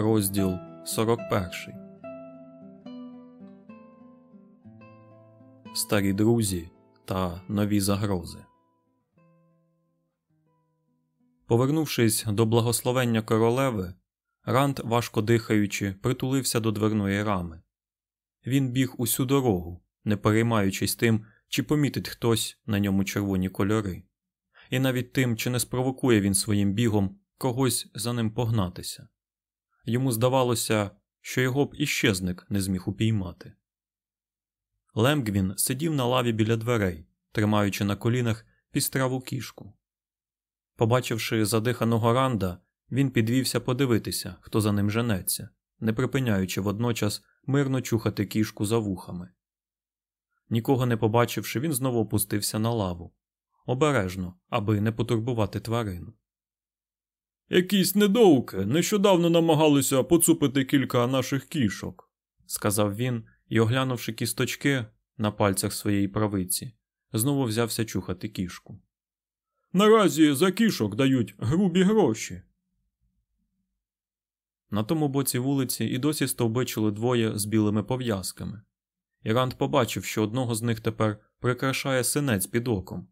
Розділ 41 Старі друзі та нові загрози. Повернувшись до благословення королеви, Ранд, важко дихаючи, притулився до дверної рами. Він біг усю дорогу, не переймаючись тим, чи помітить хтось на ньому червоні кольори, і навіть тим, чи не спровокує він своїм бігом когось за ним погнатися. Йому здавалося, що його б іщезник не зміг упіймати. Лемгвін сидів на лаві біля дверей, тримаючи на колінах пістраву кішку. Побачивши задиханого ранда, він підвівся подивитися, хто за ним женеться, не припиняючи водночас мирно чухати кішку за вухами. Нікого не побачивши, він знову опустився на лаву обережно, аби не потурбувати тварину. Якісь недоуки нещодавно намагалися поцупити кілька наших кішок, сказав він і, оглянувши кісточки на пальцях своєї правиці, знову взявся чухати кішку. Наразі за кішок дають грубі гроші. На тому боці вулиці і досі стовбичили двоє з білими пов'язками. Іранд побачив, що одного з них тепер прикрашає синець під оком,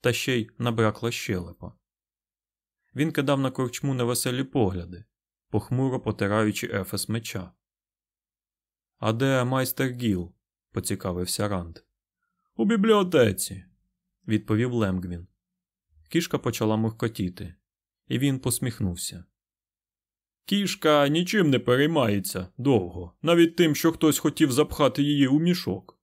та ще й набракла щелепа. Він кидав на корчму невеселі погляди, похмуро потираючи ефес меча. А де майстер Гіл? поцікавився Ранд. У бібліотеці, відповів Лемгвін. Кішка почала муркотіти, і він посміхнувся. Кішка нічим не переймається довго, навіть тим, що хтось хотів запхати її у мішок.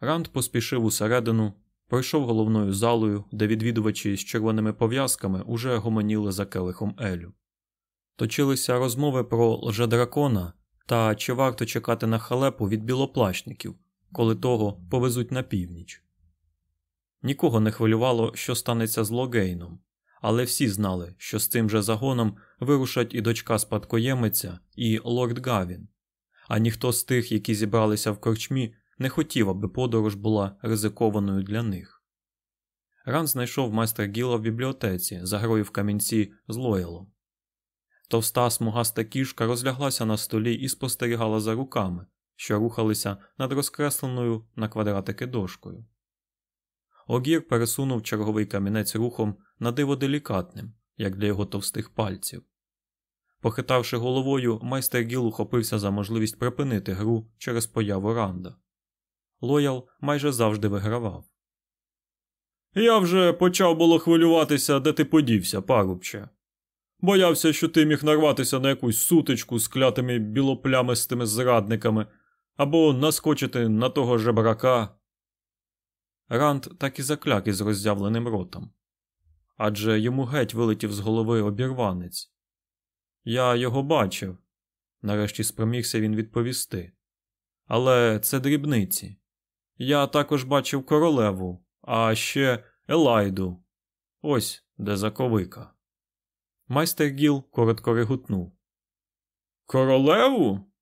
Ранд поспішив усередину, пройшов головною залою, де відвідувачі з червоними пов'язками уже гомоніли за келихом Елю. Точилися розмови про лжедракона та чи варто чекати на халепу від білоплащників, коли того повезуть на північ. Нікого не хвилювало, що станеться з Логейном, але всі знали, що з цим же загоном вирушать і дочка спадкоємиця, і лорд Гавін, а ніхто з тих, які зібралися в корчмі, не хотів, аби подорож була ризикованою для них. Ран знайшов майстра Гіла в бібліотеці, за грою в камінці з Лоялом. Товста смугаста кішка розляглася на столі і спостерігала за руками, що рухалися над розкресленою на квадратики дошкою. Огір пересунув черговий камінець рухом на диво делікатним, як для його товстих пальців. Похитавши головою, майстер Гіл ухопився за можливість припинити гру через появу Ранда. Лоял майже завжди вигравав. Я вже почав було хвилюватися, де ти подівся, парубче. Боявся, що ти міг нарватися на якусь сутичку з клятими білоплямистими зрадниками або наскочити на того жебрака. Ранд так і закляк із роззявленим ротом. Адже йому геть вилетів з голови обірванець. Я його бачив, нарешті спромігся він відповісти. Але це дрібниці. Я також бачив королеву, а ще Елайду. Ось де заковика. Майстер Гіл коротко регутнув. Королеву?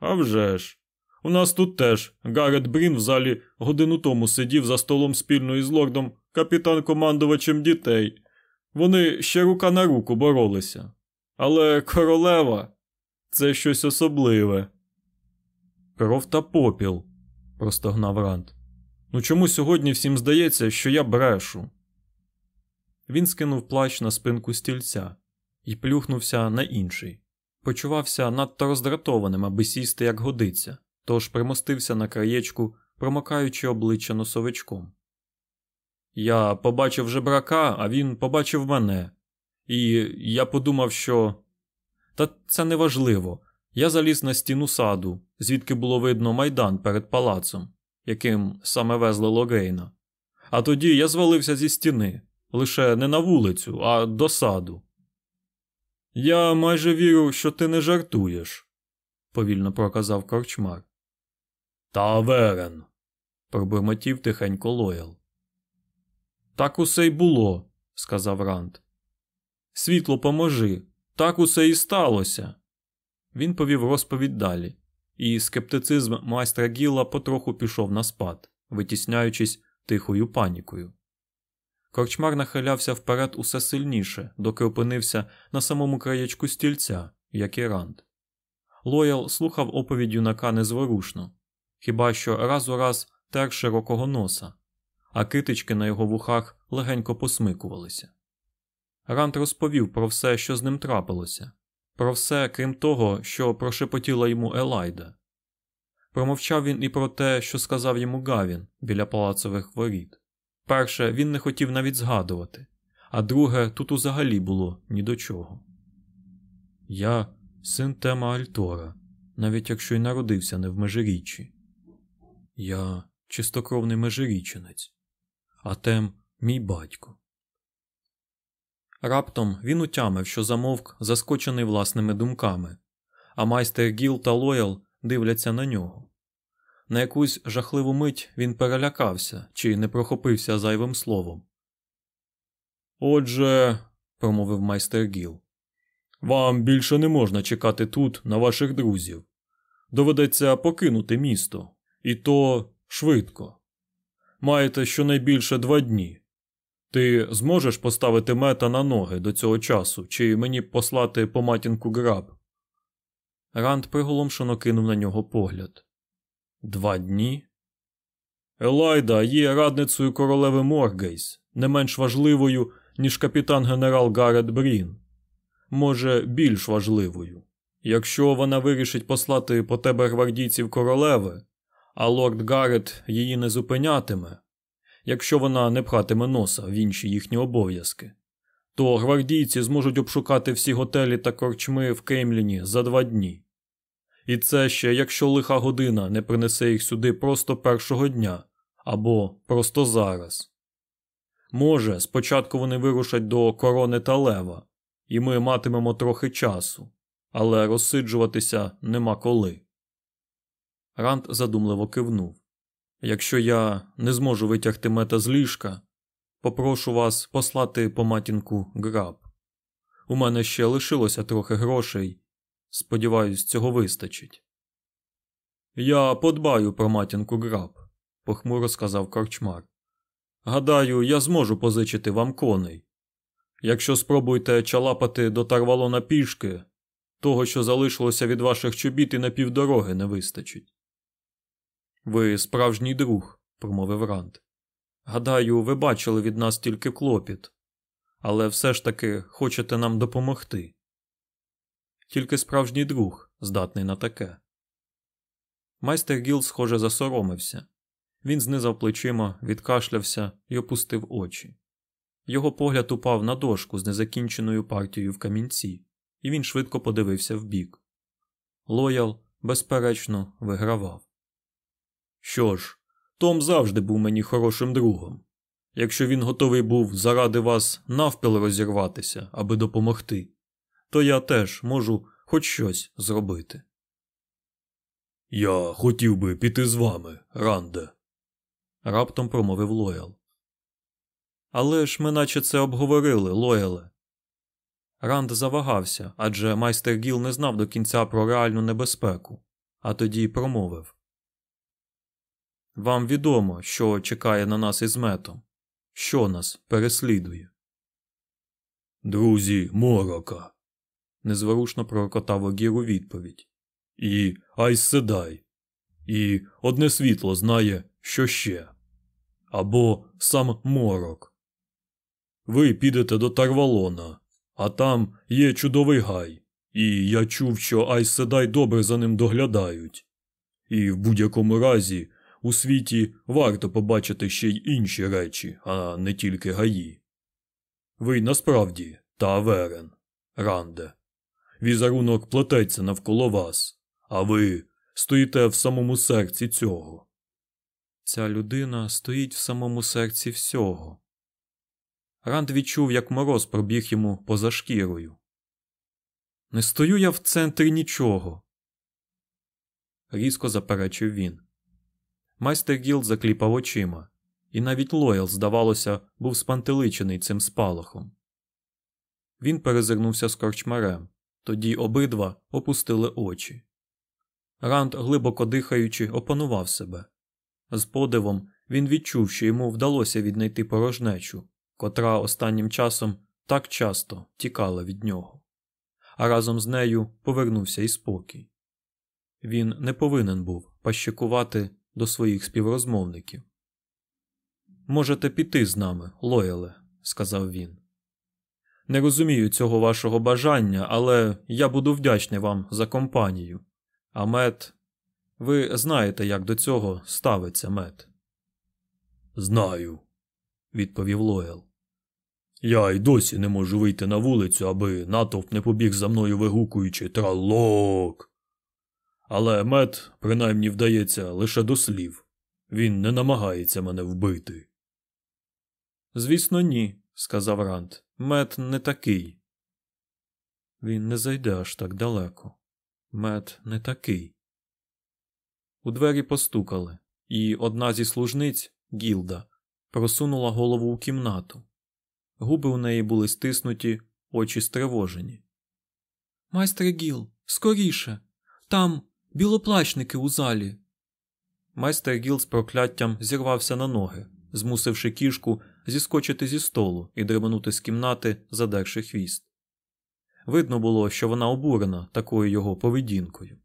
А вже ж. У нас тут теж Гарет Брін в залі годину тому сидів за столом спільно із лордом капітан-командувачем дітей. Вони ще рука на руку боролися. Але королева це щось особливе. Кров та попіл, простогнав Рант. Ну чому сьогодні всім здається, що я брешу? Він скинув плащ на спинку стільця і плюхнувся на інший. Почувався надто роздратованим, аби сісти, як годиться, тож примостився на краєчку, промокаючи обличчя носовичком. Я побачив жебрака, а він побачив мене, і я подумав, що. Та це неважливо. Я заліз на стіну саду, звідки було видно майдан перед палацом, яким саме везли Логейна. А тоді я звалився зі стіни, лише не на вулицю, а до саду. Я майже вірю, що ти не жартуєш, повільно проказав корчмар. Та верен, пробурмотів тихенько Лоял. Так усе й було, сказав Ранд. Світло поможи, так усе і сталося. Він повів розповідь далі, і скептицизм майстра Гіла потроху пішов на спад, витісняючись тихою панікою. Корчмар нахилявся вперед усе сильніше, доки опинився на самому краєчку стільця як і Ранд. Лоял слухав оповідь юнака незворушно, хіба що раз у раз тер широкого носа, а китички на його вухах легенько посмикувалися. Ранд розповів про все, що з ним трапилося, про все, крім того, що прошепотіла йому Елайда. Промовчав він і про те, що сказав йому Гавін біля палацових воріт. Перше, він не хотів навіть згадувати, а друге, тут узагалі було ні до чого. Я син Тема Альтора, навіть якщо й народився не в межиріччі. Я чистокровний межиріченець, а тем мій батько. Раптом він утямив, що замовк, заскочений власними думками, а майстер Гіл та Лоял дивляться на нього. На якусь жахливу мить він перелякався чи не прохопився зайвим словом. Отже, промовив майстер Гіл, вам більше не можна чекати тут на ваших друзів. Доведеться покинути місто, і то швидко. Маєте щонайбільше два дні. Ти зможеш поставити мета на ноги до цього часу, чи мені послати по матінку граб? Ранд приголомшено кинув на нього погляд. Два дні? Елайда є радницею королеви Моргейс, не менш важливою, ніж капітан генерал Гарет Брін. Може, більш важливою. Якщо вона вирішить послати по тебе гвардійців королеви, а лорд Гарет її не зупинятиме, якщо вона не пхатиме носа в інші їхні обов'язки, то гвардійці зможуть обшукати всі готелі та корчми в Кеймліні за два дні. І це ще якщо лиха година не принесе їх сюди просто першого дня або просто зараз. Може, спочатку вони вирушать до корони та лева, і ми матимемо трохи часу, але розсиджуватися нема коли. Ранд задумливо кивнув. Якщо я не зможу витягти мета з ліжка, попрошу вас послати по матінку граб. У мене ще лишилося трохи грошей. Сподіваюсь, цього вистачить. Я подбаю про матінку граб, похмуро сказав корчмар. Гадаю, я зможу позичити вам коней. Якщо спробуєте чалапати до Тарвалона пішки, того, що залишилося від ваших чобіт, і на півдороги не вистачить. Ви справжній друг, промовив Ранд. Гадаю, ви бачили від нас тільки клопіт, але все ж таки хочете нам допомогти. Тільки справжній друг здатний на таке. Майстер Гіл, схоже, засоромився. Він знизав плечима, відкашлявся і опустив очі. Його погляд упав на дошку з незакінченою партією в камінці, і він швидко подивився вбік. Лоял, безперечно, вигравав. Що ж, Том завжди був мені хорошим другом. Якщо він готовий був заради вас навпіл розірватися, аби допомогти, то я теж можу хоч щось зробити. Я хотів би піти з вами, Ранде, раптом промовив Лоял. Але ж ми наче це обговорили, Лояле. Ранд завагався, адже майстер Гіл не знав до кінця про реальну небезпеку, а тоді промовив. Вам відомо, що чекає на нас із метом, що нас переслідує. Друзі морока, незворушно пророкотав Огір у відповідь. І Айс Седай. І одне світло знає, що ще. Або сам морок. Ви підете до Тарвалона, а там є чудовий гай, і я чув, що Айс Седай добре за ним доглядають. І в будь-якому разі у світі варто побачити ще й інші речі, а не тільки гаї. Ви насправді Таверен, Ранде. Візерунок плететься навколо вас, а ви стоїте в самому серці цього. Ця людина стоїть в самому серці всього. Ранд відчув, як мороз пробіг йому поза шкірою. Не стою я в центрі нічого. Різко заперечив він. Майстер Гіл закліпав очима, і навіть Лоял, здавалося, був спантеличений цим спалахом. Він перезирнувся з корчмарем, тоді обидва опустили очі. Ранд, глибоко дихаючи, опанував себе. З подивом він відчув, що йому вдалося віднайти порожнечу, котра останнім часом так часто тікала від нього. а разом з нею повернувся і спокій. Він не повинен був пащикувати до своїх співрозмовників. Можете піти з нами, Лояле, сказав він. Не розумію цього вашого бажання, але я буду вдячний вам за компанію. А мед. Ви знаєте, як до цього ставиться мед. Знаю, відповів Лоял. Я й досі не можу вийти на вулицю, аби натовп не побіг за мною вигукуючи тралок. Але мед, принаймні, вдається лише до слів. Він не намагається мене вбити. Звісно, ні, сказав Рант. Мед не такий. Він не зайде аж так далеко. Мед не такий. У двері постукали, і одна зі служниць, Гілда, просунула голову у кімнату. Губи у неї були стиснуті, очі стривожені. Майстре Гіл, скоріше. Там білоплачники у залі. Майстер Гіл з прокляттям зірвався на ноги, змусивши кішку зіскочити зі столу і дременути з кімнати, задерши хвіст. Видно було, що вона обурена такою його поведінкою.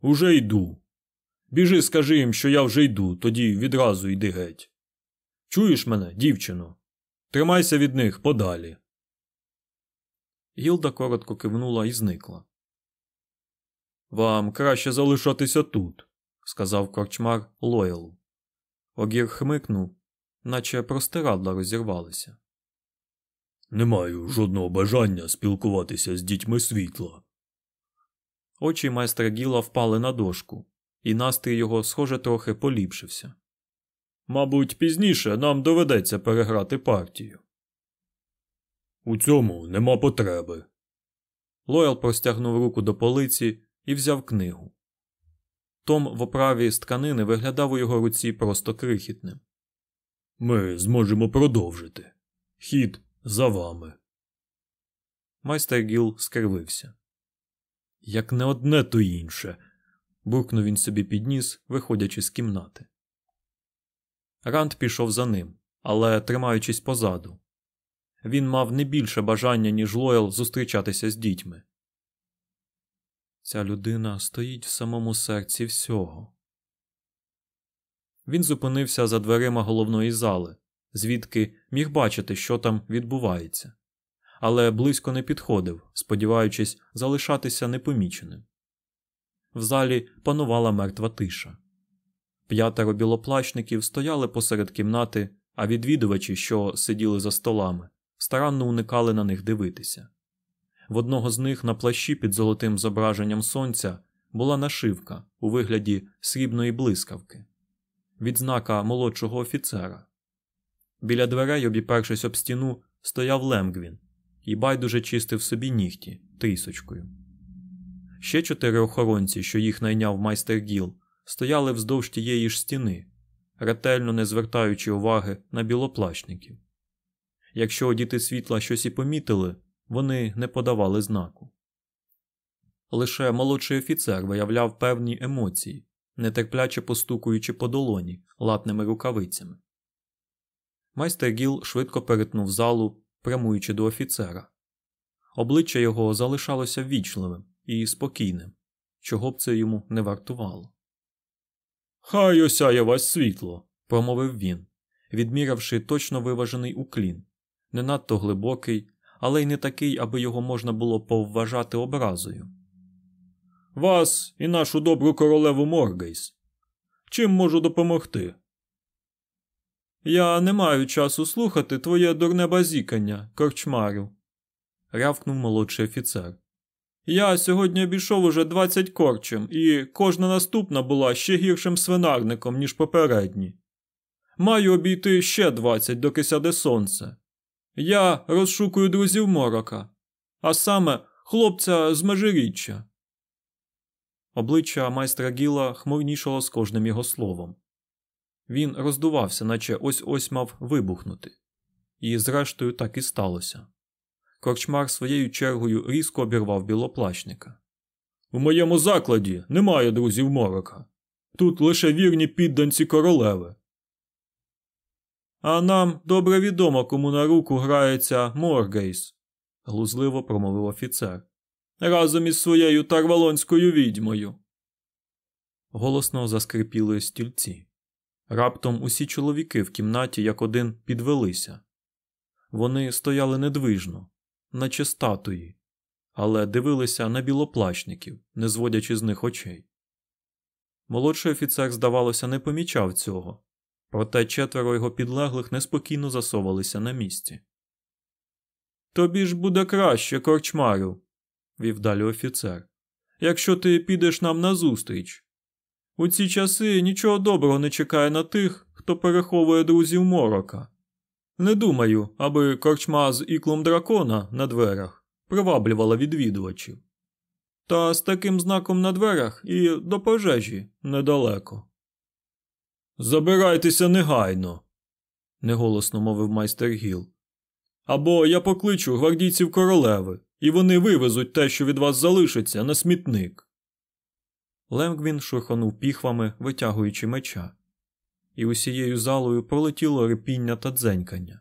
Уже йду. Біжи, скажи їм, що я вже йду, тоді відразу йди геть. Чуєш мене, дівчино? Тримайся від них подалі. Гілда коротко кивнула і зникла. Вам краще залишатися тут, сказав корчмар Лоялу. Огір хмикнув, наче простирадла розірвалися. Не маю жодного бажання спілкуватися з дітьми світла. Очі майстра Гіла впали на дошку, і настрій його, схоже, трохи поліпшився. Мабуть, пізніше нам доведеться переграти партію. У цьому нема потреби. Лоял простягнув руку до полиці і взяв книгу. Том в оправі з тканини виглядав у його руці просто крихітним. Ми зможемо продовжити. Хід за вами. Майстер Гіл скривився. Як не одне, то інше. буркнув він собі підніс, виходячи з кімнати. Ранд пішов за ним, але тримаючись позаду. Він мав не більше бажання, ніж Лоял зустрічатися з дітьми. Ця людина стоїть в самому серці всього. Він зупинився за дверима головної зали, звідки міг бачити, що там відбувається, але близько не підходив, сподіваючись залишатися непоміченим. В залі панувала мертва тиша. П'ятеро білоплачників стояли посеред кімнати, а відвідувачі, що сиділи за столами, старанно уникали на них дивитися. В одного з них на плащі під золотим зображенням сонця була нашивка у вигляді срібної блискавки, відзнака молодшого офіцера. Біля дверей, обіпершись об стіну, стояв Лемгвін і байдуже чистив собі нігті трісочкою. Ще чотири охоронці, що їх найняв майстер Гіл, стояли вздовж тієї ж стіни, ретельно не звертаючи уваги на білоплащників. Якщо діти світла щось і помітили, вони не подавали знаку. Лише молодший офіцер виявляв певні емоції, нетерпляче постукуючи по долоні латними рукавицями. Майстер Гіл швидко перетнув залу, прямуючи до офіцера. Обличчя його залишалося ввічливим і спокійним, чого б це йому не вартувало. Хай осяє вас світло, промовив він, відміравши точно виважений уклін, не надто глибокий, але й не такий, аби його можна було повважати образою. Вас і нашу добру королеву Моргейс. Чим можу допомогти? Я не маю часу слухати твоє дурне базікання, корчмарю, рявкнув молодший офіцер. Я сьогодні обійшов уже двадцять корчем, і кожна наступна була ще гіршим свинарником, ніж попередні. Маю обійти ще двадцять, доки сяде сонце. Я розшукую друзів морока, а саме хлопця з межиріччя. Обличчя майстра Гіла хмурнішало з кожним його словом. Він роздувався, наче ось ось мав вибухнути. І, зрештою, так і сталося. Корчмар своєю чергою різко обірвав білоплачника. У моєму закладі немає друзів морока. Тут лише вірні підданці королеви. А нам добре відомо, кому на руку грається Моргейс, глузливо промовив офіцер. Разом із своєю тарвалонською відьмою. Голосно заскрипіли стільці. Раптом усі чоловіки в кімнаті як один підвелися. Вони стояли недвижно, наче статуї, але дивилися на білоплащників, не зводячи з них очей. Молодший офіцер, здавалося, не помічав цього, проте четверо його підлеглих неспокійно засовувалися на місці. Тобі ж буде краще, корчмарю, вів далі офіцер, якщо ти підеш нам назустріч. У ці часи нічого доброго не чекає на тих, хто переховує друзів морока. Не думаю, аби корчма з іклом дракона на дверях приваблювала відвідувачів. Та з таким знаком на дверях і до пожежі недалеко. Забирайтеся негайно, неголосно мовив майстер Гіл. Або я покличу гвардійців королеви, і вони вивезуть те, що від вас залишиться, на смітник. Лемгвін шурхонув піхвами, витягуючи меча, і усією залою пролетіло рипіння та дзенькання.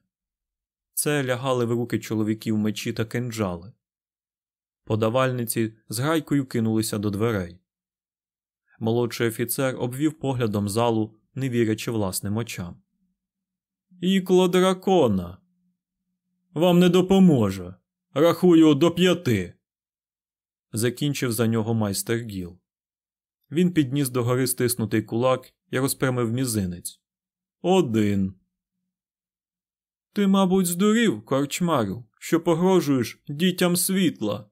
Це лягали в руки чоловіків мечі та кинджали. Подавальниці з грайкою кинулися до дверей. Молодший офіцер обвів поглядом залу, не вірячи власним очам. Ікло дракона. Вам не допоможе. Рахую до п'яти. Закінчив за нього майстер Гіл. Він підніс до гори стиснутий кулак і розпрямив мізинець. Один. Ти, мабуть, здурів, корчмарю, що погрожуєш дітям світла.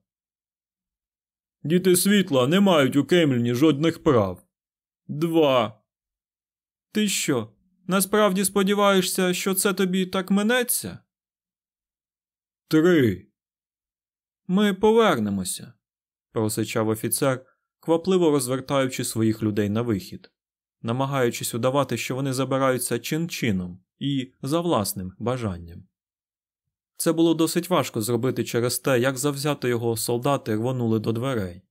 Діти світла не мають у Кемліні жодних прав. Два. Ти що? Насправді сподіваєшся, що це тобі так минеться? Три. Ми повернемося, просичав офіцер, квапливо розвертаючи своїх людей на вихід, намагаючись удавати, що вони забираються чин-чином і за власним бажанням. Це було досить важко зробити через те, як завзято його солдати рвонули до дверей.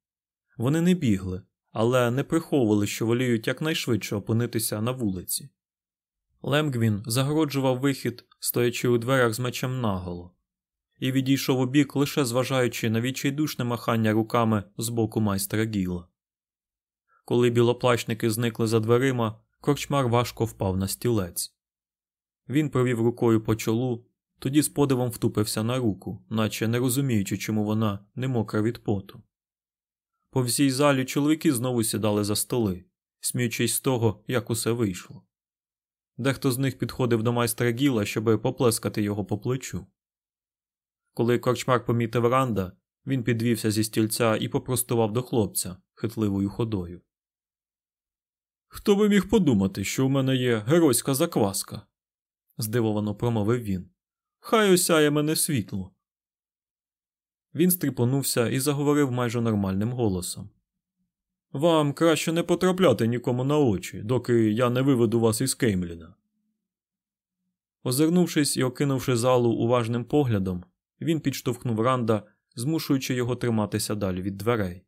Вони не бігли, але не приховували, що воліють якнайшвидше опинитися на вулиці. Лемгвін загороджував вихід, стоячи у дверях з мечем наголо, і відійшов у бік, лише зважаючи на відчайдушне махання руками з боку майстра Гіла. Коли білоплащники зникли за дверима, корчмар важко впав на стілець. Він провів рукою по чолу, тоді з подивом втупився на руку, наче не розуміючи, чому вона не мокра від поту. По всій залі чоловіки знову сідали за столи, сміючись з того, як усе вийшло. Дехто з них підходив до майстра Гіла, щоб поплескати його по плечу. Коли корчмар помітив Ранда, він підвівся зі стільця і попростував до хлопця хитливою ходою. Хто би міг подумати, що у мене є геройська закваска? здивовано промовив він. Хай осяє мене світло. Він стріпонувся і заговорив майже нормальним голосом. Вам краще не потрапляти нікому на очі, доки я не виведу вас із Кеймліна. Озирнувшись і окинувши залу уважним поглядом, він підштовхнув Ранда, змушуючи його триматися далі від дверей.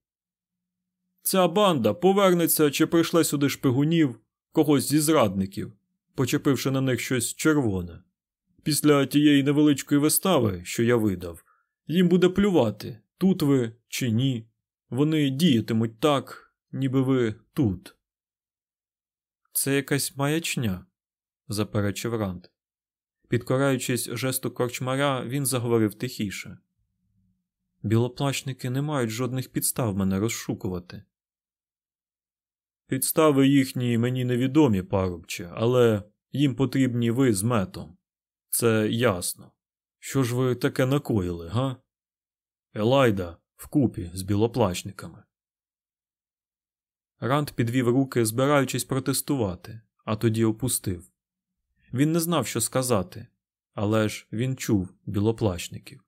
Ця банда повернеться чи прийшле сюди шпигунів, когось зі зрадників, почепивши на них щось червоне. Після тієї невеличкої вистави, що я видав, їм буде плювати, тут ви чи ні. Вони діятимуть так, ніби ви тут. Це якась маячня, заперечив Ранд. Підкораючись жесту корчмаря, він заговорив тихіше. Білоплащники не мають жодних підстав мене розшукувати. Підстави їхні мені невідомі, парубче, але їм потрібні ви з метом. Це ясно. Що ж ви таке накоїли, га? Елайда вкупі з білоплащниками. Ранд підвів руки, збираючись протестувати, а тоді опустив. Він не знав, що сказати, але ж він чув білоплащників.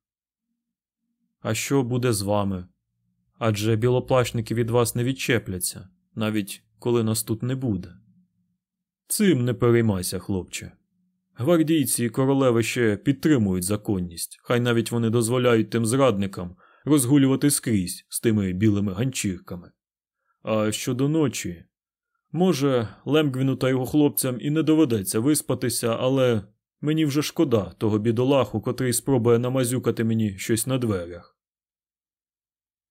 А що буде з вами? Адже білоплащники від вас не відчепляться, навіть коли нас тут не буде. Цим не переймайся, хлопче. Гвардійці і королеви ще підтримують законність, хай навіть вони дозволяють тим зрадникам розгулювати скрізь з тими білими ганчірками. А щодо ночі, може, Лемгвіну та його хлопцям і не доведеться виспатися, але Мені вже шкода того бідолаху, котрий спробує намазюкати мені щось на дверях.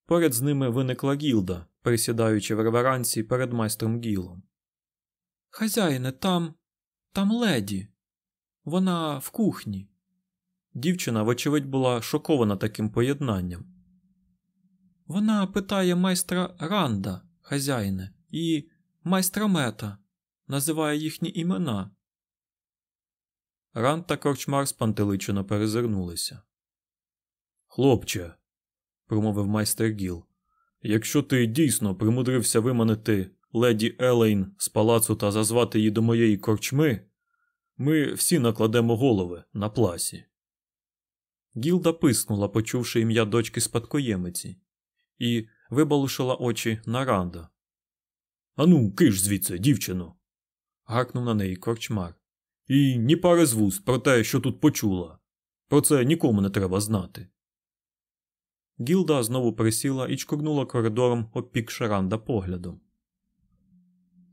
Поряд з ними виникла гілда, присідаючи в реверансі перед майстром Гілом. Хазяїне, там. там леді. Вона в кухні. Дівчина, вочевидь, була шокована таким поєднанням. Вона питає майстра Ранда, хазяїне, і майстра мета, називає їхні імена. Ранд та корчмар спантеличено перезирнулися. Хлопче, промовив майстер Гіл, якщо ти дійсно примудрився виманити леді Елейн з палацу та зазвати її до моєї корчми, ми всі накладемо голови на пласі. Гілда писнула, почувши ім'я дочки спадкоємиці, і вибалушила очі на Ранда. Ану, киш звідси, дівчино. гаркнув на неї корчмар. І ні пари з вуст про те, що тут почула. Про це нікому не треба знати. Гілда знову присіла і чкурнула коридором, обпікши Ранда поглядом.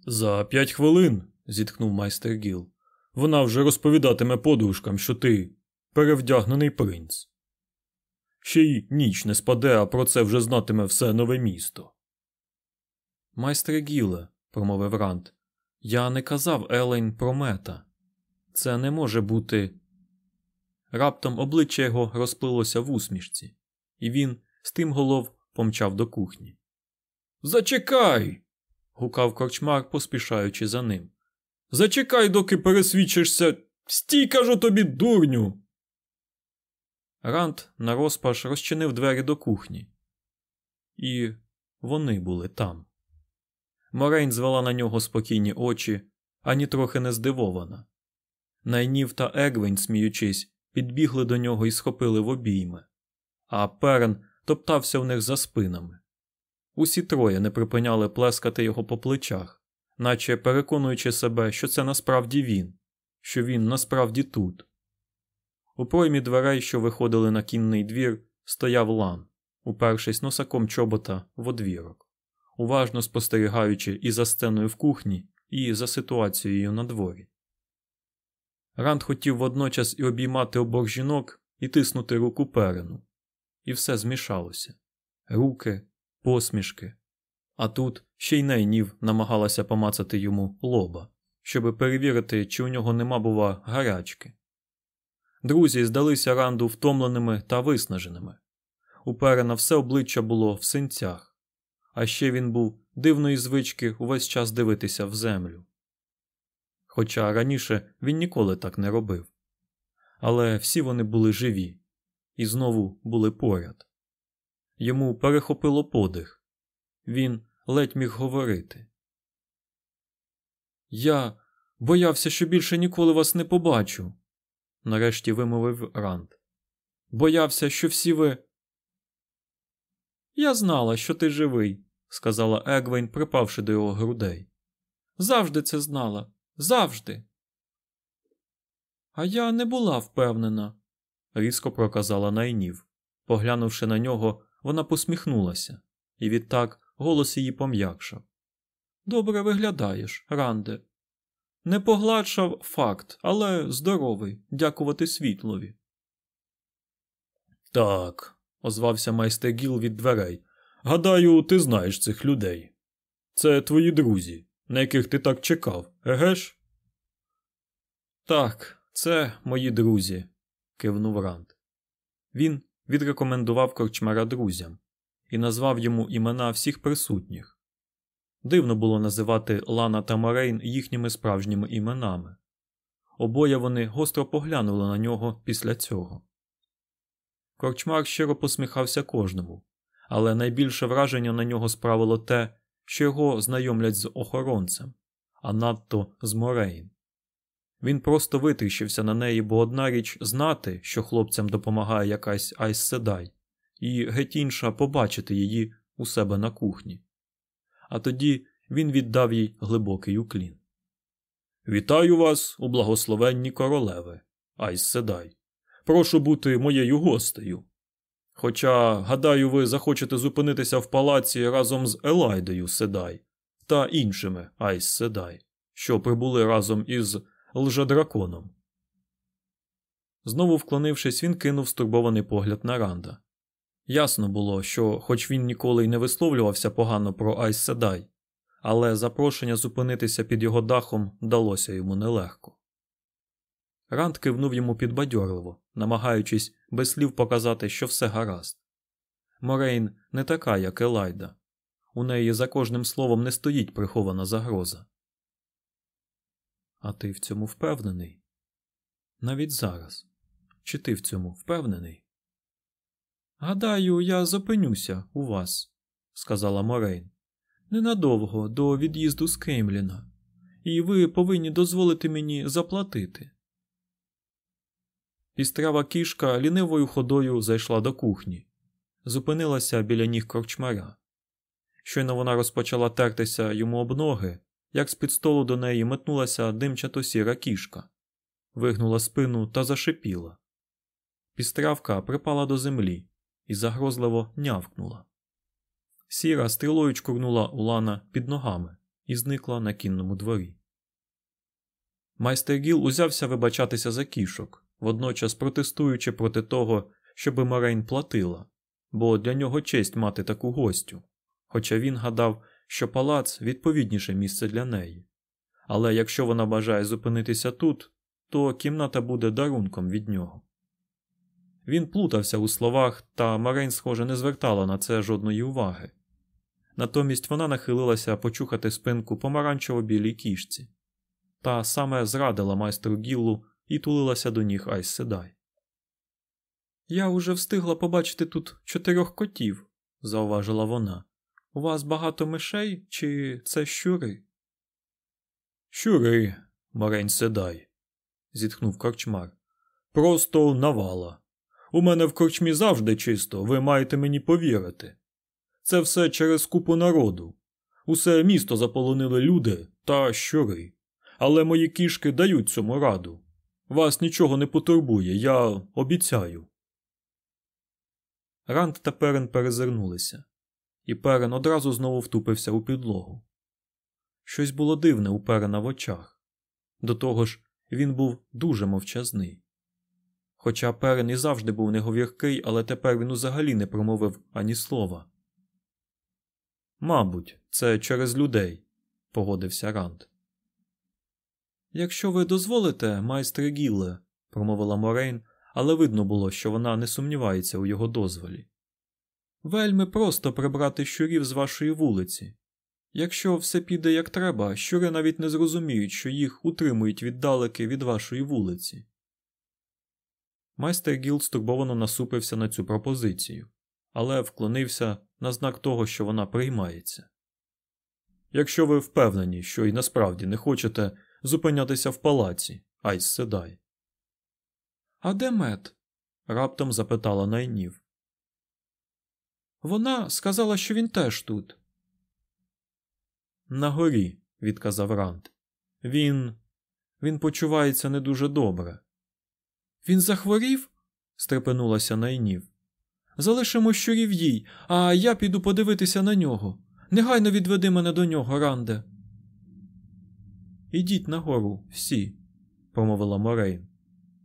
За п'ять хвилин, зітхнув майстер Гіл, вона вже розповідатиме подружкам, що ти перевдягнений принц. Ще й ніч не спаде, а про це вже знатиме все нове місто. Майстре Гіле, промовив Ранд, я не казав Елейн про мета. Це не може бути. Раптом обличчя його розплилося в усмішці, і він з голов помчав до кухні. Зачекай. гукав корчмар, поспішаючи за ним. Зачекай, доки пересвідчишся. Стій, кажу тобі, дурню. Ранд нарозпаш розчинив двері до кухні. І вони були там. Морейн звела на нього спокійні очі, ані трохи не здивована. Найнів та Егвень, сміючись, підбігли до нього і схопили в обійми, а перен топтався в них за спинами. Усі троє не припиняли плескати його по плечах, наче переконуючи себе, що це насправді він, що він насправді тут. У проймі дверей, що виходили на кінний двір, стояв лан, упершись носаком чобота в одвірок, уважно спостерігаючи і за сценою в кухні, і за ситуацією на дворі. Ранд хотів водночас і обіймати обох жінок і тиснути руку перену, і все змішалося руки, посмішки. А тут ще й найнів намагалася помацати йому лоба, щоби перевірити, чи у нього нема, бува, гарячки. Друзі здалися ранду втомленими та виснаженими. У Перена все обличчя було в синцях, а ще він був дивної звички увесь час дивитися в землю. Хоча раніше він ніколи так не робив. Але всі вони були живі і знову були поряд. Йому перехопило подих. Він ледь міг говорити. Я боявся, що більше ніколи вас не побачу, нарешті вимовив Ранд. Боявся, що всі ви. Я знала, що ти живий, сказала Егвейн, припавши до його грудей. Завжди це знала. Завжди. А я не була впевнена, різко проказала найнів. Поглянувши на нього, вона посміхнулася, і відтак голос її пом'якшав. Добре виглядаєш, Ранде. Не погладшав факт, але здоровий, дякувати світлові. Так, озвався майстер Гіл від дверей. Гадаю, ти знаєш цих людей. Це твої друзі, на яких ти так чекав, еге ж? Так, це мої друзі, кивнув Ранд. Він відрекомендував корчмара друзям і назвав йому імена всіх присутніх. Дивно було називати Лана та Морейн їхніми справжніми іменами. Обоє вони гостро поглянули на нього після цього. Корчмар щиро посміхався кожному, але найбільше враження на нього справило те, що його знайомлять з охоронцем, а надто з Морейн. Він просто витріщився на неї, бо одна річ знати, що хлопцям допомагає якась Айс Седай, і геть інша побачити її у себе на кухні. А тоді він віддав їй глибокий уклін. Вітаю вас у благословенні королеви, Айс Седай. Прошу бути моєю гостею. Хоча, гадаю, ви захочете зупинитися в палаці разом з Елайдою Седай та іншими Айс Седай, що прибули разом із лжедраконом. Знову вклонившись, він кинув стурбований погляд на Ранда. Ясно було, що, хоч він ніколи й не висловлювався погано про Айс Седай, але запрошення зупинитися під його дахом далося йому нелегко. Ранд кивнув йому підбадьорливо, намагаючись без слів показати, що все гаразд. Морейн не така, як Елайда. У неї за кожним словом не стоїть прихована загроза. А ти в цьому впевнений? Навіть зараз. Чи ти в цьому впевнений? Гадаю, я зупинюся у вас, сказала Морейн. Ненадовго до від'їзду з Кеймліна, і ви повинні дозволити мені заплатити. Пістрява кішка лінивою ходою зайшла до кухні, зупинилася біля ніг корчмаря. Щойно вона розпочала тертися йому об ноги, як з під столу до неї метнулася димчато сіра кішка, вигнула спину та зашипіла. Пістрявка припала до землі і загрозливо нявкнула. Сіра стрілою чкурнула Улана під ногами і зникла на кінному дворі. Майстер Гіл узявся вибачатися за кішок, водночас протестуючи проти того, щоби Морейн платила, бо для нього честь мати таку гостю, хоча він гадав, що палац відповідніше місце для неї. Але якщо вона бажає зупинитися тут, то кімната буде дарунком від нього. Він плутався у словах, та Морейн, схоже, не звертала на це жодної уваги. Натомість вона нахилилася почухати спинку помаранчево-білій кішці, та саме зрадила майстру Гіллу і тулилася до ніг Айс Седай. Я уже встигла побачити тут чотирьох котів, зауважила вона. У вас багато мишей, чи це щури? Щури, Марень Седай, зітхнув корчмар. Просто навала. У мене в корчмі завжди чисто, ви маєте мені повірити. Це все через купу народу. Усе місто заполонили люди та щури. Але мої кішки дають цьому раду. Вас нічого не потурбує, я обіцяю. Ранд та перен перезирнулися, і перен одразу знову втупився у підлогу. Щось було дивне у перена в очах. До того ж, він був дуже мовчазний. Хоча перен і завжди був неговіркий, але тепер він взагалі не промовив ані слова. Мабуть, це через людей, погодився Ранд. Якщо ви дозволите, майстре Гілле, промовила Морейн, але видно було, що вона не сумнівається у його дозволі. Вельми просто прибрати щурів з вашої вулиці. Якщо все піде як треба, щури навіть не зрозуміють, що їх утримують віддалеки від вашої вулиці. Майстер Гіл стурбовано насупився на цю пропозицію, але вклонився на знак того, що вона приймається. Якщо ви впевнені, що і насправді не хочете зупинятися в палаці, Айс Седай. А де мед? раптом запитала найнів. Вона сказала, що він теж тут. На горі, відказав Ранд. Він. Він почувається не дуже добре. Він захворів? стрепенулася найнів. Залишимо щурів їй, а я піду подивитися на нього. Негайно відведи мене до нього, Ранде. Ідіть нагору, всі, промовила Морейн.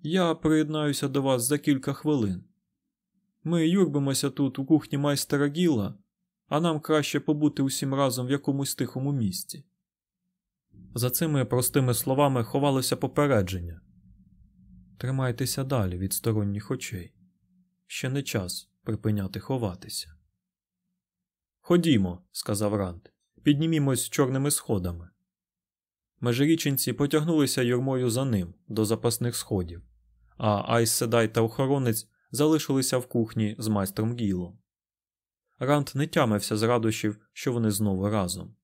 Я приєднаюся до вас за кілька хвилин. Ми юрбимося тут у кухні майстера Гіла, а нам краще побути усім разом в якомусь тихому місці. За цими простими словами ховалося попередження. Тримайтеся далі від сторонніх очей. Ще не час припиняти ховатися. Ходімо, сказав Ранд, піднімімось чорними сходами. Межиріченці потягнулися юрмою за ним до запасних сходів, а Айс Седай та охоронець залишилися в кухні з майстром Гілом. Ранд не тямився з радощів, що вони знову разом.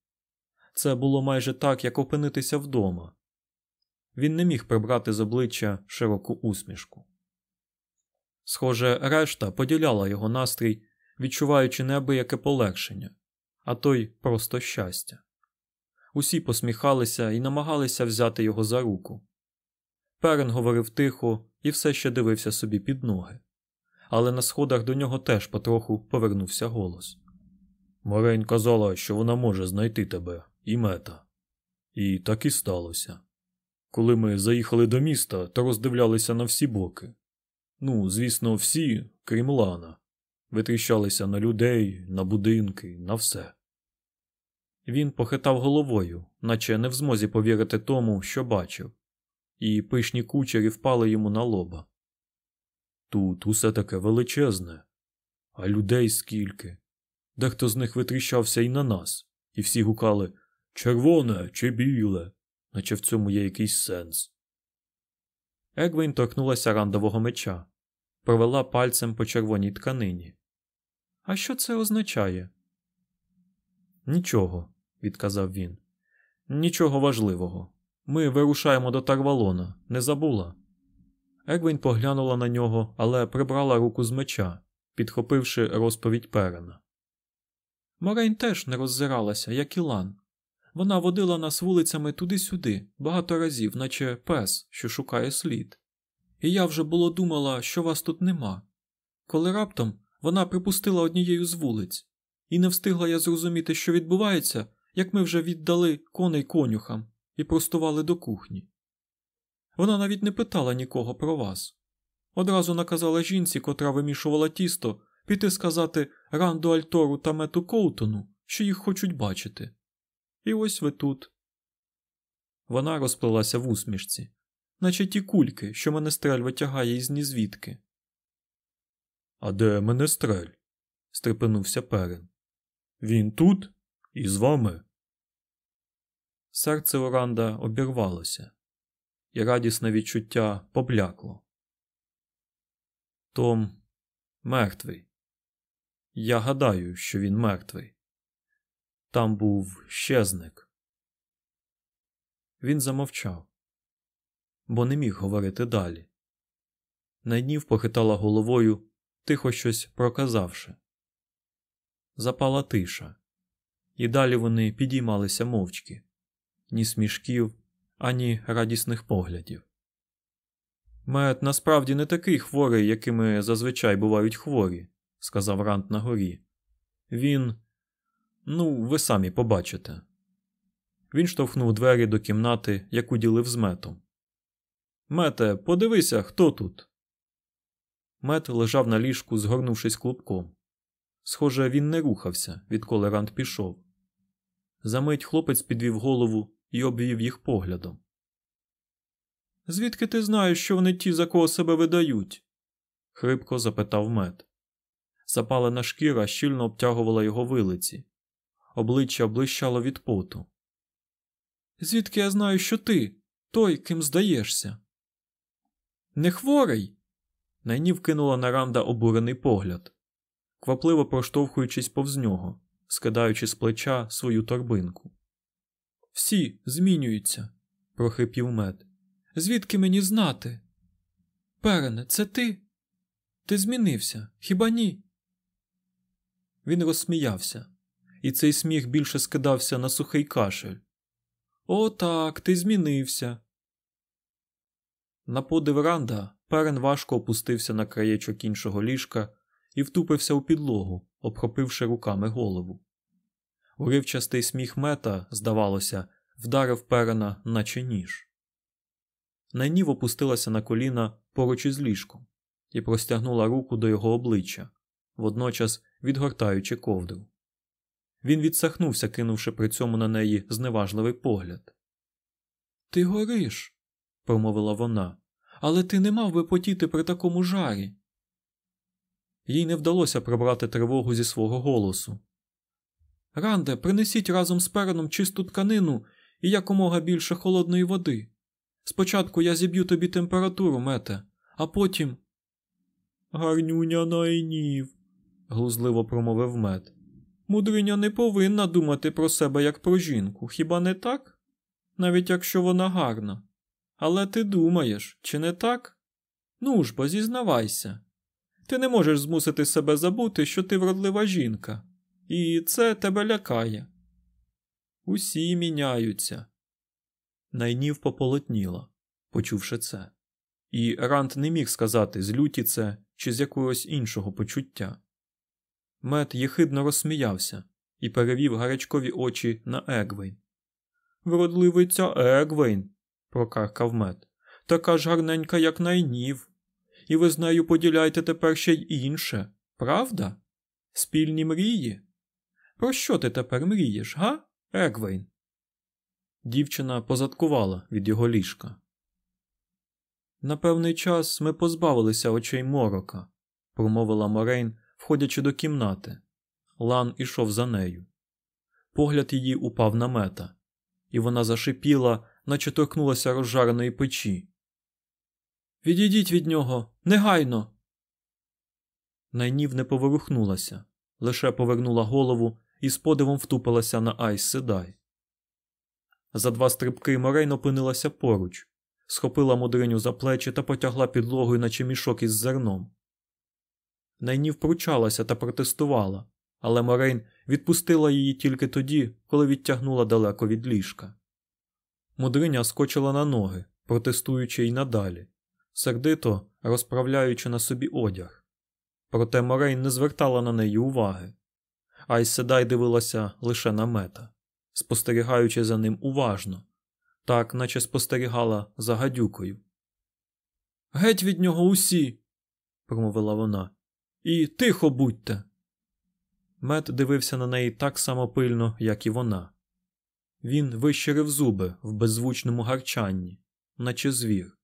Це було майже так, як опинитися вдома. Він не міг прибрати з обличчя широку усмішку. Схоже, решта поділяла його настрій, відчуваючи неабияке полегшення, а то й просто щастя. Усі посміхалися і намагалися взяти його за руку. Перен говорив тихо і все ще дивився собі під ноги, але на сходах до нього теж потроху повернувся голос. Морень казала, що вона може знайти тебе і мета. І так і сталося. Коли ми заїхали до міста, то роздивлялися на всі боки, Ну, звісно, всі, крім Лана, витріщалися на людей, на будинки, на все. Він похитав головою, наче не в змозі повірити тому, що бачив, і пишні кучері впали йому на лоба. Тут усе таке величезне, а людей скільки. Дехто з них витріщався і на нас, і всі гукали червоне чи біле, наче в цьому є якийсь сенс. Егвейн торкнулася рандового меча, провела пальцем по червоній тканині. А що це означає? Нічого, відказав він. Нічого важливого. Ми вирушаємо до Тарвалона, не забула. Егвін поглянула на нього, але прибрала руку з меча, підхопивши розповідь Перена. Морейн теж не роззиралася, як і Лан. Вона водила нас вулицями туди-сюди, багато разів, наче пес, що шукає слід. І я вже було думала, що вас тут нема. Коли раптом вона припустила однією з вулиць, і не встигла я зрозуміти, що відбувається, як ми вже віддали коней конюхам і простували до кухні. Вона навіть не питала нікого про вас. Одразу наказала жінці, котра вимішувала тісто, піти сказати Ранду Альтору та Мету Коутону, що їх хочуть бачити. І ось ви тут. Вона розплилася в усмішці, наче ті кульки, що менестрель витягає із нізвідки. А де менестрель? стрепенувся перен. Він тут і з вами. Серце Оранда обірвалося, і радісне відчуття поблякло. Том мертвий. Я гадаю, що він мертвий. Там був щезник. Він замовчав, бо не міг говорити далі. Найднів похитала головою, тихо щось проказавши. Запала тиша, і далі вони підіймалися мовчки ні смішків, ані радісних поглядів. Мед насправді не такий хворий, якими зазвичай бувають хворі, сказав Рант на горі. Він, ну, ви самі побачите. Він штовхнув двері до кімнати, яку ділив з метом. Мете, подивися, хто тут. Мет лежав на ліжку, згорнувшись клубком. Схоже, він не рухався, відколи Рант пішов. Замить хлопець підвів голову і обвів їх поглядом. Звідки ти знаєш, що вони ті, за кого себе видають? хрипко запитав мед. Запалена шкіра щільно обтягувала його вилиці, обличчя блищало від поту. Звідки я знаю, що ти той, ким здаєшся? Не хворий. Найнів кинула на Ранда обурений погляд, квапливо проштовхуючись повз нього, скидаючи з плеча свою торбинку. Всі змінюються, прохипів мед. Звідки мені знати? Перене, це ти? Ти змінився, хіба ні? Він розсміявся, і цей сміх більше скидався на сухий кашель. О, так, ти змінився. На подив Ранда перен важко опустився на краєчок іншого ліжка і втупився у підлогу, обхопивши руками голову. Уривчастий сміх мета, здавалося, вдарив перена, наче ніж. Найнів опустилася на коліна поруч із ліжком і простягнула руку до його обличчя, водночас відгортаючи ковдру. Він відсахнувся, кинувши при цьому на неї зневажливий погляд. Ти гориш, промовила вона, але ти не мав би потіти при такому жарі. Їй не вдалося прибрати тривогу зі свого голосу. Ранде, принесіть разом з переном чисту тканину і якомога більше холодної води. Спочатку я зіб'ю тобі температуру, мете, а потім. Гарнюня найнів, глузливо промовив мед. Мудриня не повинна думати про себе як про жінку, хіба не так? Навіть якщо вона гарна. Але ти думаєш, чи не так? Ну ж бо зізнавайся. Ти не можеш змусити себе забути, що ти вродлива жінка, і це тебе лякає. Усі міняються. Найнів пополотніла, почувши це, і Рант не міг сказати, з люті це чи з якогось іншого почуття. Мед єхидно розсміявся і перевів гарячкові очі на Егвейн. Вродливиця Егвейн, прокаркав мед, така ж гарненька, як найнів. І ви з нею поділяєте тепер ще й інше, правда? Спільні мрії? Про що ти тепер мрієш, га, Егвейн? Дівчина позадкувала від його ліжка. На певний час ми позбавилися очей морока, промовила Морейн, входячи до кімнати. Лан ішов за нею. Погляд її упав на мета, і вона зашипіла, наче торкнулася розжареної печі. Відійдіть від нього, негайно. Найнів не поворухнулася, лише повернула голову і з подивом втупилася на Айс Седай. За два стрибки Морейн опинилася поруч, схопила мудриню за плечі та потягла підлогою, наче мішок із зерном. Найнів пручалася та протестувала, але Морейн відпустила її тільки тоді, коли відтягнула далеко від ліжка. Мудриня скочила на ноги, протестуючи й надалі, сердито розправляючи на собі одяг. Проте Морейн не звертала на неї уваги, а й Седай дивилася лише на мета, спостерігаючи за ним уважно, так наче спостерігала за гадюкою. Геть від нього усі, промовила вона, і тихо будьте. Мет дивився на неї так само пильно, як і вона. Він вищирив зуби в беззвучному гарчанні, наче звір,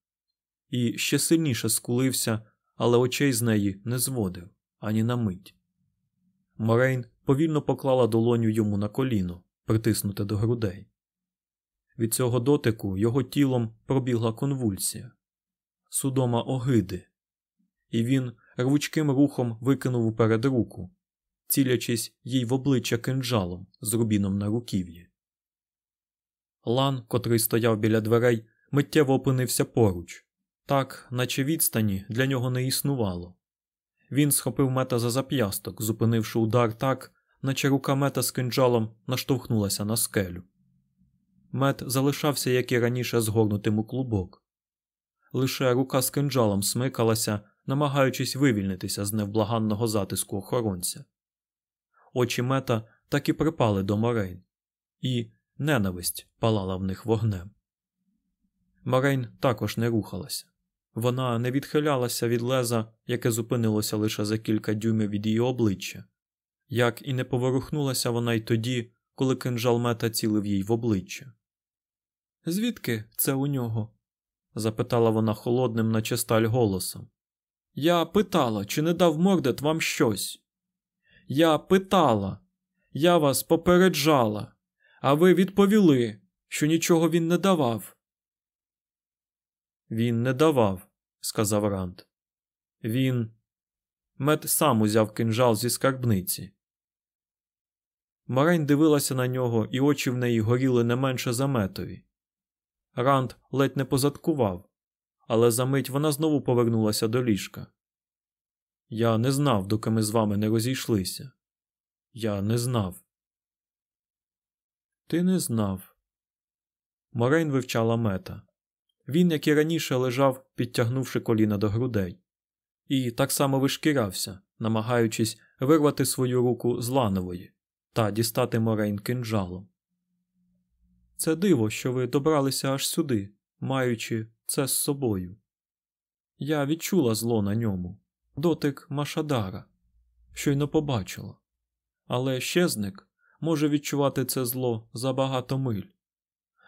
і ще сильніше скулився, але очей з неї не зводив ані на мить. Морейн повільно поклала долоню йому на коліно, притиснуте до грудей. Від цього дотику його тілом пробігла конвульсія, судома огиди, і він рвучким рухом викинув уперед руку, цілячись їй в обличчя кинджалом з рубіном на руків'ї. Лан, котрий стояв біля дверей, миттєво опинився поруч, так, наче відстані для нього не існувало. Він схопив мета за зап'ясток, зупинивши удар так, наче рука мета з кинджалом наштовхнулася на скелю. Мет залишався, як і раніше, згорнутим у клубок. Лише рука з кинджалом смикалася, намагаючись вивільнитися з невблаганного затиску охоронця. Очі мета так і припали до Морейн, і ненависть палала в них вогнем. Морейн також не рухалася. Вона не відхилялася від леза, яке зупинилося лише за кілька дюймів від її обличчя, як і не поворухнулася вона й тоді, коли кинжал мета цілив їй в обличчя. Звідки це у нього? запитала вона холодним, наче сталь голосом. Я питала, чи не дав Мордет вам щось. Я питала, я вас попереджала, а ви відповіли, що нічого він не давав. Він не давав, сказав Ранд. Він. Мед сам узяв кинжал зі скарбниці. Марень дивилася на нього, і очі в неї горіли не менше за метові. Ранд ледь не позадкував, але за мить вона знову повернулася до ліжка. Я не знав, доки ми з вами не розійшлися. Я не знав. Ти не знав. Морейн вивчала мета. Він, як і раніше, лежав, підтягнувши коліна до грудей, і так само вишкірався, намагаючись вирвати свою руку з ланової та дістати Морейн кинджалом. Це диво, що ви добралися аж сюди, маючи це з собою. Я відчула зло на ньому, дотик Машадара, щойно побачила. Але щезник може відчувати це зло за багато миль.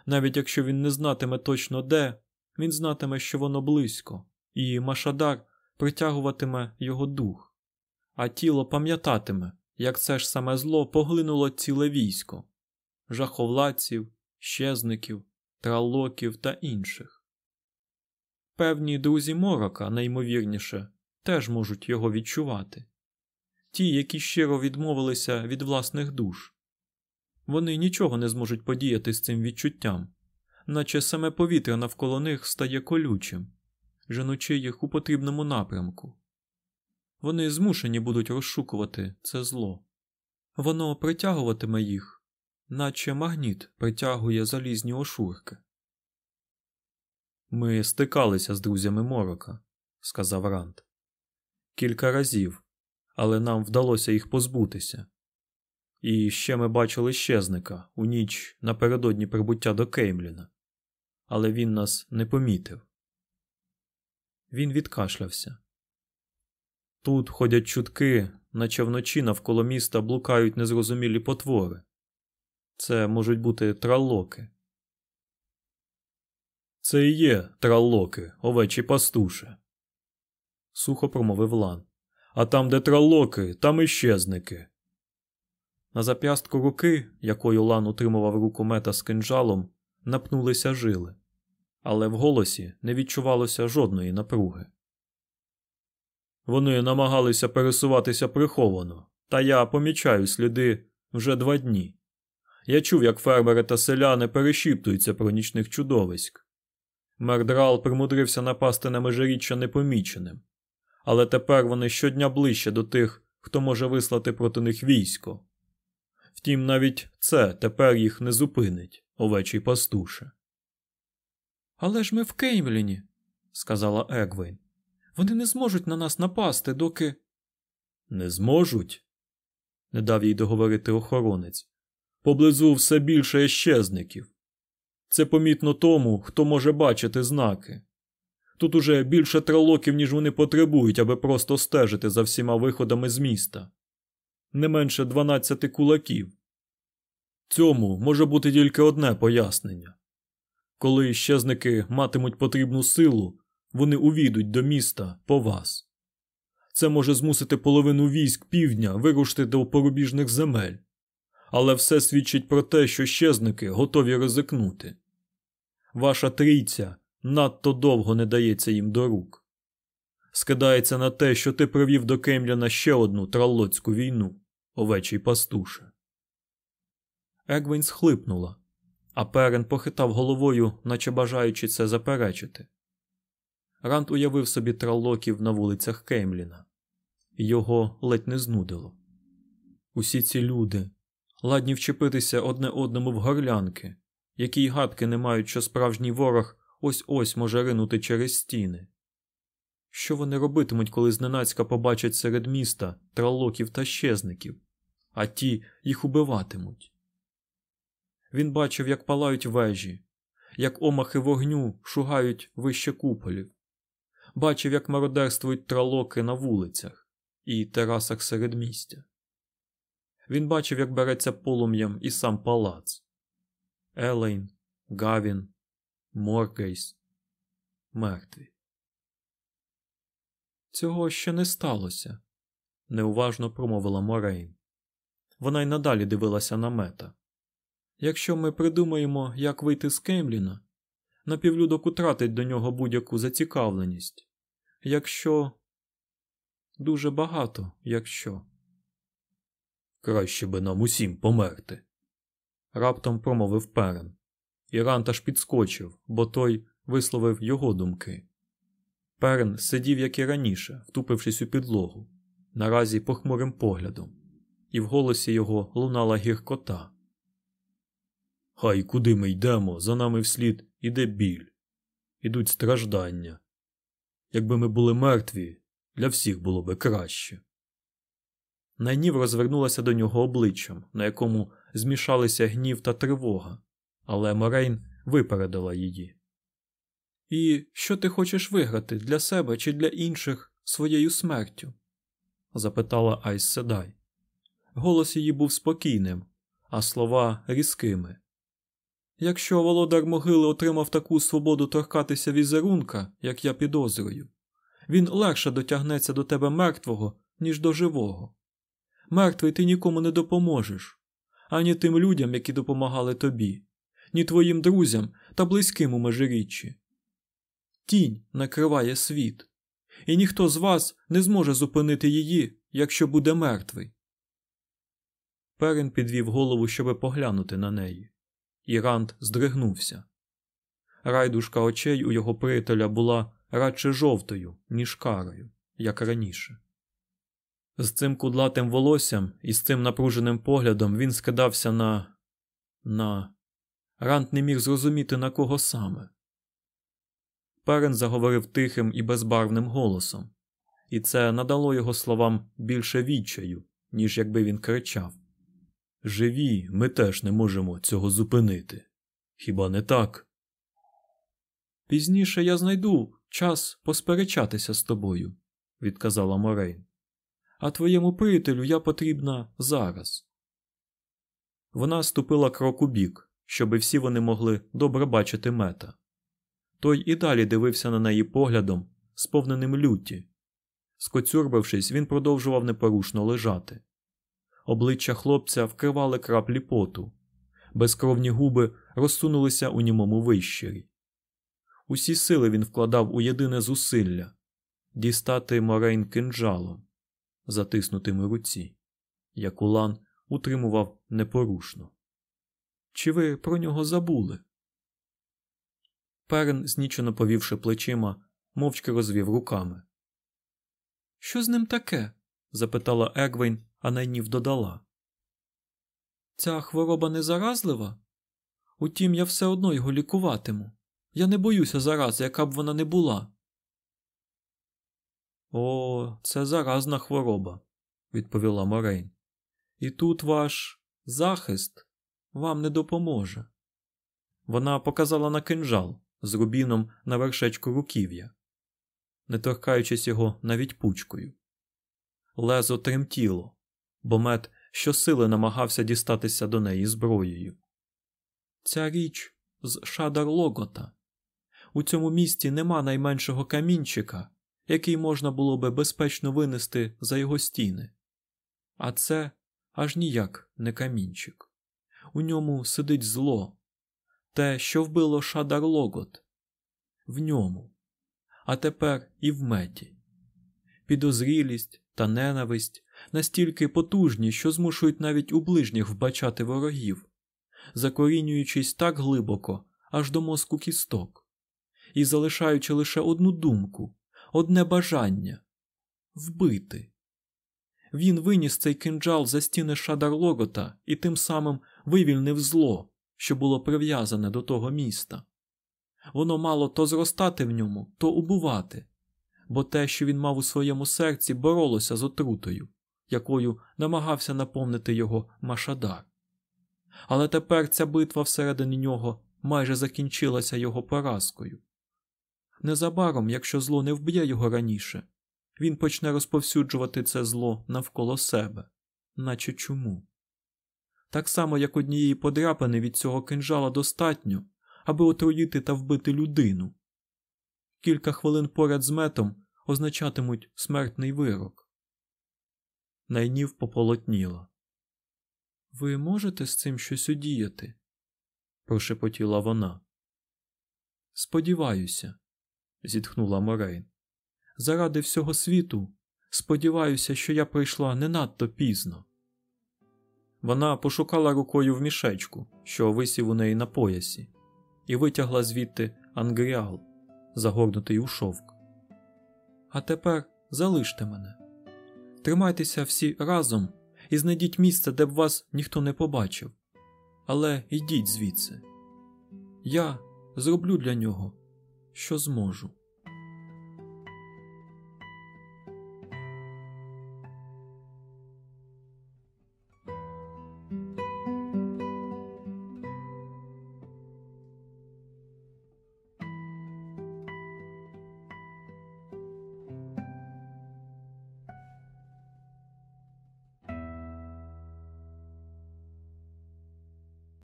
Навіть якщо він не знатиме точно де, він знатиме, що воно близько, і Машадар притягуватиме його дух, а тіло пам'ятатиме, як це ж саме зло поглинуло ціле військо жаховладців, щезників, тралоків та інших. Певні друзі морока, найімовірніше, теж можуть його відчувати ті, які щиро відмовилися від власних душ. Вони нічого не зможуть подіяти з цим відчуттям, наче саме повітря навколо них стає колючим, женучи їх у потрібному напрямку. Вони змушені будуть розшукувати це зло. Воно притягуватиме їх, наче магніт притягує залізні ошурки. Ми стикалися з друзями морока, сказав Рант. Кілька разів, але нам вдалося їх позбутися. І ще ми бачили щезника у ніч напередодні прибуття до Кеймліна, але він нас не помітив. Він відкашлявся, Тут ходять чутки, наче вночі навколо міста блукають незрозумілі потвори. Це можуть бути траллоки. Це і є траллоки, овечі пастуше. Сухо промовив Лан. А там, де траллоки, там і щезники. На зап'ястку руки, якою Лан утримував руку мета з кинджалом, напнулися жили, але в голосі не відчувалося жодної напруги. Вони намагалися пересуватися приховано, та я помічаю сліди вже два дні. Я чув, як фермери та селяни перешіптуються про нічних чудовиськ. Мердрал примудрився напасти на межиріччя непоміченим, але тепер вони щодня ближче до тих, хто може вислати проти них військо. Втім, навіть це тепер їх не зупинить, овечий пастуше. Але ж ми в Кеймліні, сказала Егвейн. Вони не зможуть на нас напасти, доки. Не зможуть? не дав їй договорити охоронець. Поблизу все більше щезників. Це помітно тому, хто може бачити знаки. Тут уже більше тралоків, ніж вони потребують, аби просто стежити за всіма виходами з міста. Не менше 12 кулаків. Цьому може бути тільки одне пояснення. Коли щезники матимуть потрібну силу, вони увійдуть до міста по вас. Це може змусити половину військ півдня вирушити до порубіжних земель, але все свідчить про те, що щезники готові ризикнути. Ваша трійця надто довго не дається їм до рук. Скидається на те, що ти привів до Кемляна ще одну траллоцьку війну, овечий пастуше. Егвін схлипнула, а Перен похитав головою, наче бажаючи це заперечити. Рант уявив собі траллоків на вулицях Кеймліна. Його ледь не знудило. Усі ці люди ладні вчепитися одне одному в горлянки, які й гадки не мають, що справжній ворог ось ось може ринути через стіни. Що вони робитимуть, коли зненацька побачать серед міста тралоків та щезників, а ті їх убиватимуть? Він бачив, як палають вежі, як омахи вогню шугають вище куполів, бачив, як мародерствують тралоки на вулицях і терасах середмістя. Він бачив, як береться полум'ям і сам палац. Елейн, Гавін, Моргейс мертві. Цього ще не сталося, неуважно промовила Морейн. Вона й надалі дивилася на мета. Якщо ми придумаємо, як вийти з Кемліна, напівлюдок утратить до нього будь-яку зацікавленість. Якщо дуже багато, якщо. Краще би нам усім померти. Раптом промовив перен. Ірант аж підскочив, бо той висловив його думки. Перен сидів, як і раніше, втупившись у підлогу, наразі похмурим поглядом, і в голосі його лунала гіркота. Хай куди ми йдемо, за нами вслід іде біль, ідуть страждання. Якби ми були мертві, для всіх було би краще. Найнів розвернулася до нього обличчям, на якому змішалися гнів та тривога, але Морейн випередила її. І що ти хочеш виграти для себе чи для інших своєю смертю? запитала Айс Седай. Голос її був спокійним, а слова різкими. Якщо володар могили отримав таку свободу торкатися візерунка, як я підозрюю, він легше дотягнеться до тебе мертвого, ніж до живого. Мертвий ти нікому не допоможеш, ані тим людям, які допомагали тобі, ні твоїм друзям та близьким у межиріччі. Тінь накриває світ, і ніхто з вас не зможе зупинити її, якщо буде мертвий. Перен підвів голову, щоби поглянути на неї. Ірант здригнувся. Райдушка очей у його приятеля була радше жовтою, ніж карою, як раніше. З цим кудлатим волоссям і з цим напруженим поглядом він скидався на. на. Рант не міг зрозуміти, на кого саме. Перен заговорив тихим і безбарвним голосом, і це надало його словам більше відчаю, ніж якби він кричав. Живі, ми теж не можемо цього зупинити. Хіба не так? Пізніше я знайду час посперечатися з тобою, відказала Морейн. А твоєму приятелю я потрібна зараз. Вона ступила крок у бік, щоби всі вони могли добре бачити мета. Той і далі дивився на неї поглядом, сповненим люті. Скоцюрбившись, він продовжував непорушно лежати. Обличчя хлопця вкривали краплі поту, безкровні губи розсунулися у німому вищирі. Усі сили він вкладав у єдине зусилля дістати морейн кинджалом, затиснутим у руці, як улан утримував непорушно. Чи ви про нього забули? Перен, знічено повівши плечима, мовчки розвів руками. Що з ним таке? запитала Егвейн, а найнів додала. Ця хвороба не заразлива? Утім, я все одно його лікуватиму. Я не боюся зарази, яка б вона не була. О, це заразна хвороба, відповіла Морейн. І тут ваш захист вам не допоможе. Вона показала на кинжал з рубіном на вершечку руків'я, не торкаючись його навіть пучкою. Лезо тремтіло, бо мед щосили намагався дістатися до неї зброєю. Ця річ з шадар Логота. У цьому місті нема найменшого камінчика, який можна було би безпечно винести за його стіни. А це аж ніяк не камінчик. У ньому сидить зло, те, що вбило шадар Логот. В ньому, а тепер і в меті. Підозрілість та ненависть настільки потужні, що змушують навіть у ближніх вбачати ворогів, закорінюючись так глибоко, аж до мозку кісток, і залишаючи лише одну думку, одне бажання вбити. Він виніс цей кинджал за стіни шадар Логота і тим самим вивільнив зло, що було прив'язане до того міста. Воно мало то зростати в ньому, то убувати, бо те, що він мав у своєму серці, боролося з отрутою, якою намагався наповнити його Машадар. Але тепер ця битва всередині нього майже закінчилася його поразкою. Незабаром, якщо зло не вб'є його раніше, він почне розповсюджувати це зло навколо себе, наче чому. Так само, як однієї подряпини від цього кинжала достатньо, аби отруїти та вбити людину. Кілька хвилин поряд з метом означатимуть смертний вирок. Найнів пополотніла. Ви можете з цим щось удіяти? прошепотіла вона. Сподіваюся, зітхнула Морейн. Заради всього світу сподіваюся, що я прийшла не надто пізно. Вона пошукала рукою в мішечку, що висів у неї на поясі, і витягла звідти ангріал, загорнутий у шовк. А тепер залиште мене. Тримайтеся всі разом і знайдіть місце, де б вас ніхто не побачив. Але йдіть звідси. Я зроблю для нього, що зможу.